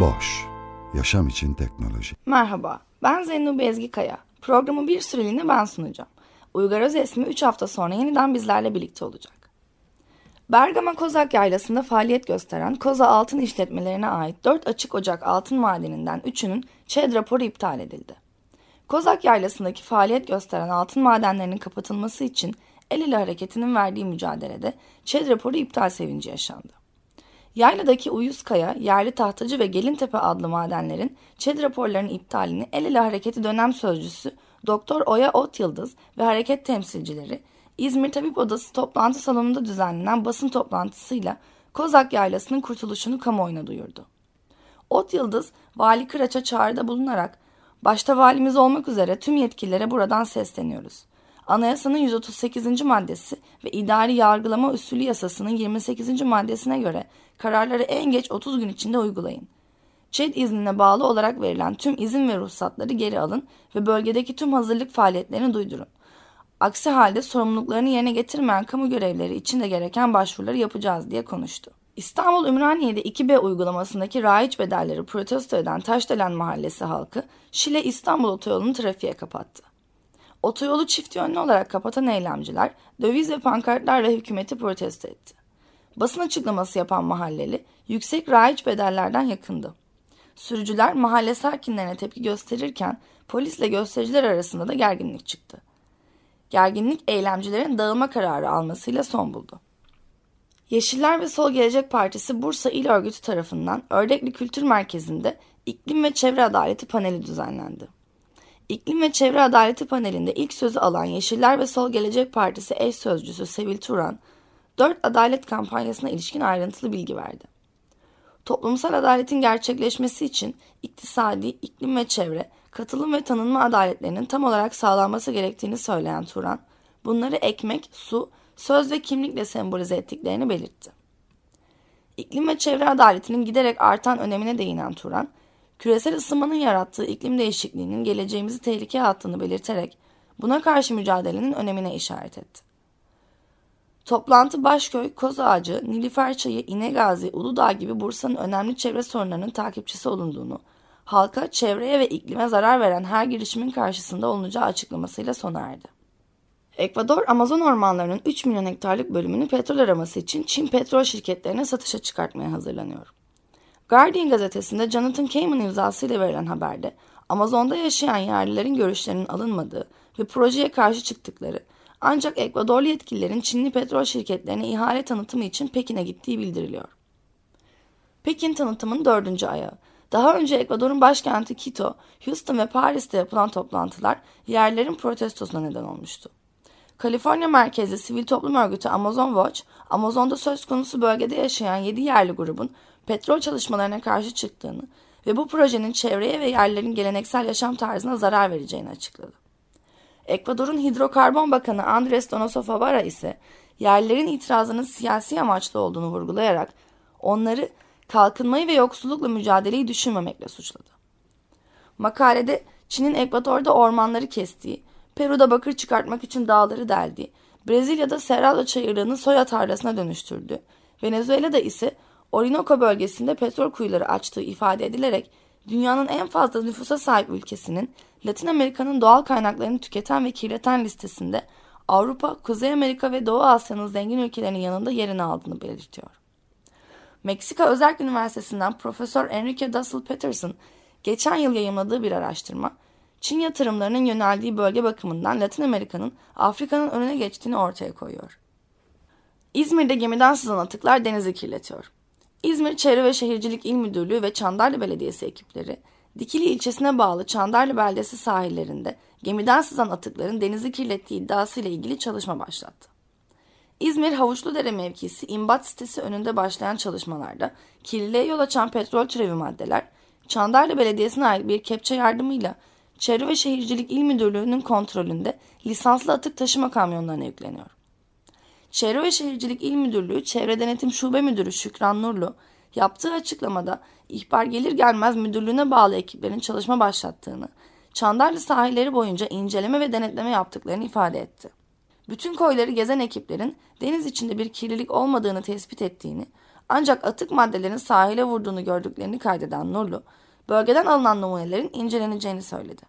Boş, yaşam için teknoloji. Merhaba, ben Zeynu Bezgikaya. Programı bir süreliğine ben sunacağım. Uygar Özesmi 3 hafta sonra yeniden bizlerle birlikte olacak. Bergama Kozak Yaylası'nda faaliyet gösteren Koza Altın işletmelerine ait 4 açık ocak altın madeninden 3'ünün ÇED raporu iptal edildi. Kozak Yaylası'ndaki faaliyet gösteren altın madenlerinin kapatılması için El ile hareketinin verdiği mücadelede ÇED raporu iptal sevinci yaşandı. Yayladaki Uyuzkaya, Yerli Tahtacı ve Gelintepe adlı madenlerin ÇED raporlarının iptalini El ile hareketi dönem sözcüsü Doktor Oya Ot Yıldız ve hareket temsilcileri İzmir Tabip Odası toplantı salonunda düzenlenen basın toplantısıyla Kozak Yaylası'nın kurtuluşunu kamuoyuna duyurdu. Ot Yıldız, Vali Kıraç'a çağrıda bulunarak, başta valimiz olmak üzere tüm yetkililere buradan sesleniyoruz. Anayasanın 138. maddesi ve idari yargılama usulü yasasının 28. maddesine göre kararları en geç 30 gün içinde uygulayın. ÇED iznine bağlı olarak verilen tüm izin ve ruhsatları geri alın ve bölgedeki tüm hazırlık faaliyetlerini duydurun. Aksi halde sorumluluklarını yerine getirmeyen kamu görevleri için de gereken başvuruları yapacağız diye konuştu. İstanbul Ümraniye'de 2B uygulamasındaki raiç bedelleri protesto eden Taşdelen Mahallesi halkı Şile İstanbul otoyolunu trafiğe kapattı. Otoyolu çift yönlü olarak kapatan eylemciler döviz ve pankartlarla hükümeti protesto etti. Basın açıklaması yapan mahalleli yüksek raiç bedellerden yakındı. Sürücüler mahalle sakinlerine tepki gösterirken polisle göstericiler arasında da gerginlik çıktı. Gerginlik eylemcilerin dağılma kararı almasıyla son buldu. Yeşiller ve Sol Gelecek Partisi Bursa İl Örgütü tarafından Ördekli Kültür Merkezi'nde İklim ve Çevre Adaleti paneli düzenlendi. İklim ve Çevre Adaleti panelinde ilk sözü alan Yeşiller ve Sol Gelecek Partisi eş sözcüsü Sevil Turan, 4 adalet kampanyasına ilişkin ayrıntılı bilgi verdi. Toplumsal adaletin gerçekleşmesi için iktisadi, iklim ve çevre, katılım ve tanınma adaletlerinin tam olarak sağlanması gerektiğini söyleyen Turan, bunları ekmek, su, söz ve kimlikle sembolize ettiklerini belirtti. İklim ve çevre adaletinin giderek artan önemine değinen Turan, küresel ısınmanın yarattığı iklim değişikliğinin geleceğimizi tehlikeye attığını belirterek buna karşı mücadelenin önemine işaret etti. Toplantı Başköy, Kozağacı, Nilüferçayı, İnegazi, Uludağ gibi Bursa'nın önemli çevre sorunlarının takipçisi olunduğunu, halka, çevreye ve iklime zarar veren her girişimin karşısında olunacağı açıklamasıyla sona erdi. Ekvador, Amazon ormanlarının 3 milyon hektarlık bölümünü petrol araması için Çin petrol şirketlerine satışa çıkartmaya hazırlanıyor. Guardian gazetesinde Jonathan Kamen imzasıyla verilen haberde Amazon'da yaşayan yerlilerin görüşlerinin alınmadığı ve projeye karşı çıktıkları ancak Ekvadorlu yetkililerin Çinli petrol şirketlerine ihale tanıtımı için Pekin'e gittiği bildiriliyor. Pekin tanıtımın dördüncü ayağı. Daha önce Ekvador'un başkenti Quito, Houston ve Paris'te yapılan toplantılar yerlerin protestosuna neden olmuştu. Kaliforniya merkezli sivil toplum örgütü Amazon Watch, Amazon'da söz konusu bölgede yaşayan 7 yerli grubun petrol çalışmalarına karşı çıktığını ve bu projenin çevreye ve yerlerin geleneksel yaşam tarzına zarar vereceğini açıkladı. Ekvador'un Hidrokarbon Bakanı Andres Donoso Favara ise yerlerin itirazının siyasi amaçlı olduğunu vurgulayarak onları kalkınmayı ve yoksullukla mücadeleyi düşünmemekle suçladı. Makalede Çin'in Ekvador'da ormanları kestiği, Peru'da bakır çıkartmak için dağları deldiği, Brezilya'da Cerrado çayırlarını soya tarlasına dönüştürdü, Venezuela'da ise Orinoco bölgesinde petrol kuyuları açtığı ifade edilerek dünyanın en fazla nüfusa sahip ülkesinin Latin Amerika'nın doğal kaynaklarını tüketen ve kirleten listesinde Avrupa, Kuzey Amerika ve Doğu Asya'nın zengin ülkelerinin yanında yerini aldığını belirtiyor. Meksika Özerk Üniversitesi'nden Profesör Enrique Dussel Peterson geçen yıl yayımladığı bir araştırma, Çin yatırımlarının yöneldiği bölge bakımından Latin Amerika'nın Afrika'nın önüne geçtiğini ortaya koyuyor. İzmir'de gemiden sızan atıklar denizi kirletiyor. İzmir Çevre ve Şehircilik İl Müdürlüğü ve Çandarlı Belediyesi ekipleri, Dikili ilçesine bağlı Çandarlı Beldesi sahillerinde gemiden sızan atıkların denizi kirlettiği iddiasıyla ilgili çalışma başlattı. İzmir Havuçludere mevkisi imbat sitesi önünde başlayan çalışmalarda kirliliğe yol açan petrol türevi maddeler Çandarlı Belediyesi'ne ait bir kepçe yardımıyla Çevre ve Şehircilik İl Müdürlüğü'nün kontrolünde lisanslı atık taşıma kamyonlarına yükleniyor. Çevre ve Şehircilik İl Müdürlüğü Çevre Denetim Şube Müdürü Şükran Nurlu yaptığı açıklamada ihbar gelir gelmez müdürlüğüne bağlı ekiplerin çalışma başlattığını, Çandarlı sahilleri boyunca inceleme ve denetleme yaptıklarını ifade etti. Bütün koyları gezen ekiplerin deniz içinde bir kirlilik olmadığını tespit ettiğini, ancak atık maddelerin sahile vurduğunu gördüklerini kaydeden Nurlu, bölgeden alınan numunelerin inceleneceğini söyledi.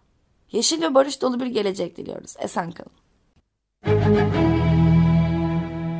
Yeşil ve barış dolu bir gelecek diliyoruz. Esen kalın.